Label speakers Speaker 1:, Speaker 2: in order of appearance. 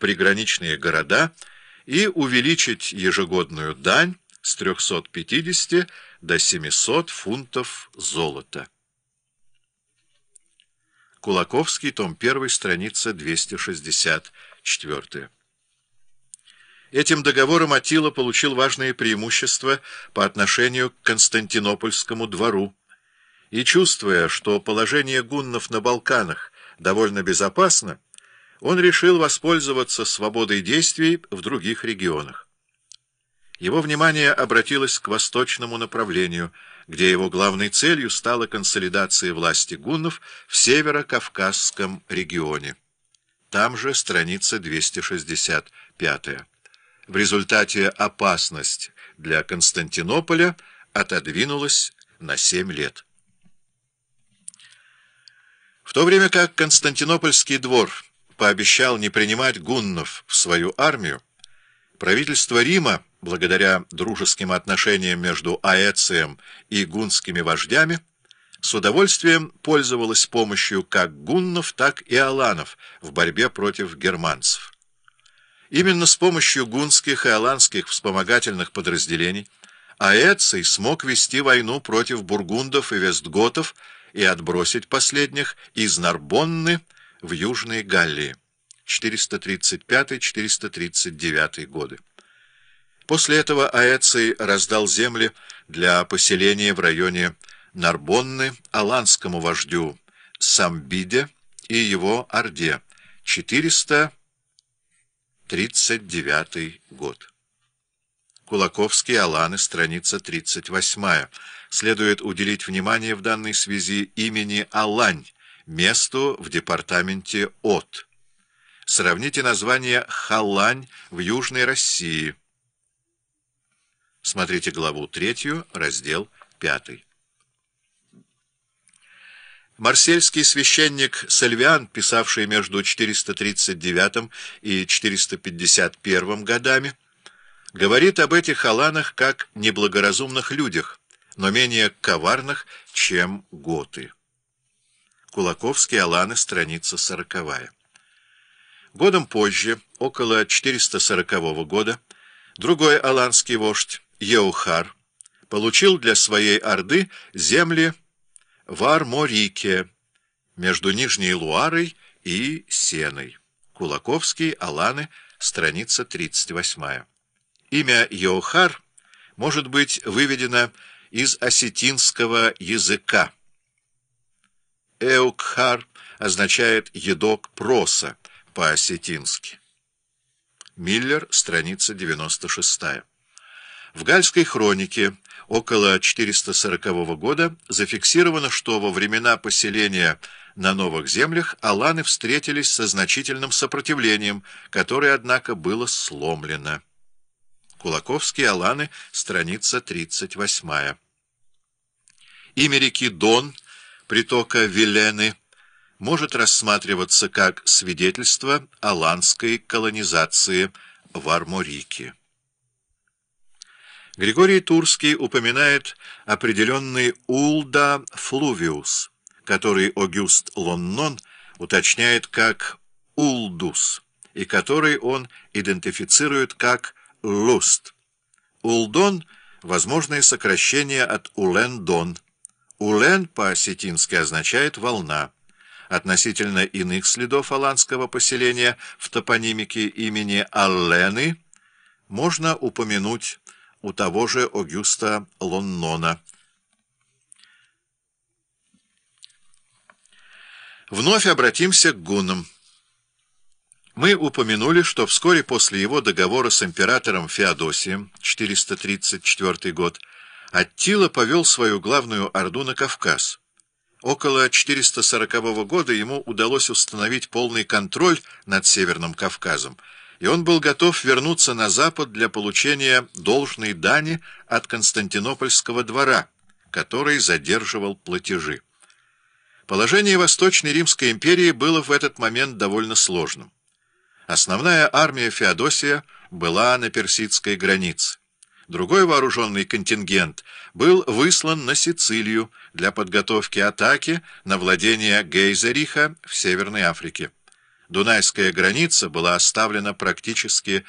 Speaker 1: приграничные города и увеличить ежегодную дань с 350 до 700 фунтов золота. Кулаковский, том 1, страница 264. Этим договором Атила получил важные преимущества по отношению к Константинопольскому двору, и, чувствуя, что положение гуннов на Балканах довольно безопасно, он решил воспользоваться свободой действий в других регионах. Его внимание обратилось к восточному направлению, где его главной целью стала консолидация власти гуннов в северо-кавказском регионе. Там же страница 265. В результате опасность для Константинополя отодвинулась на семь лет. В то время как Константинопольский двор пообещал не принимать гуннов в свою армию, правительство Рима, благодаря дружеским отношениям между Аэцием и гунскими вождями, с удовольствием пользовалось помощью как гуннов, так и аланов в борьбе против германцев. Именно с помощью гунских и аланских вспомогательных подразделений Аэций смог вести войну против бургундов и вестготов, и отбросить последних из Нарбонны в Южной Галлии 435-439 годы. После этого Аэций раздал земли для поселения в районе Нарбонны аланскому вождю Самбиде и его Орде 439 год. Кулаковский, Аланы, страница 38 следует уделить внимание в данной связи имени Алань, месту в департаменте От. Сравните название Халань в Южной России. Смотрите главу 3, раздел 5. Марсельский священник Сальвиан, писавший между 439 и 451 годами, говорит об этих халанах как неблагоразумных людях, но менее коварных, чем готы. Кулаковский, Аланы, страница сороковая. Годом позже, около 440 года, другой аланский вождь, Еухар, получил для своей орды земли в Арморике, между Нижней Луарой и Сеной. Кулаковский, Аланы, страница 38. Имя Еохар может быть выведено из осетинского языка. Эукхар означает «едок проса» по-осетински. Миллер, страница 96. В Гальской хронике около 440 года зафиксировано, что во времена поселения на новых землях аланы встретились со значительным сопротивлением, которое, однако, было сломлено. Кулаковские Аланы, страница 38. Имя реки Дон, притока Вилены, может рассматриваться как свидетельство аланской колонизации в Арморике. Григорий Турский упоминает определенный Улда Флувиус, который Огюст Лоннон уточняет как Улдус, и который он идентифицирует как Луст. Улдон — возможное сокращение от Улен-Дон. Улен по-осетински означает «волна». Относительно иных следов аланского поселения в топонимике имени Аллены можно упомянуть у того же Огюста Лоннона. Вновь обратимся к гуннам. Мы упомянули, что вскоре после его договора с императором Феодосием, 434 год, Аттила повел свою главную орду на Кавказ. Около 440 года ему удалось установить полный контроль над Северным Кавказом, и он был готов вернуться на запад для получения должной дани от Константинопольского двора, который задерживал платежи. Положение Восточной Римской империи было в этот момент довольно сложным. Основная армия Феодосия была на персидской границе. Другой вооруженный контингент был выслан на Сицилию для подготовки атаки на владение Гейзериха в Северной Африке. Дунайская граница была оставлена практически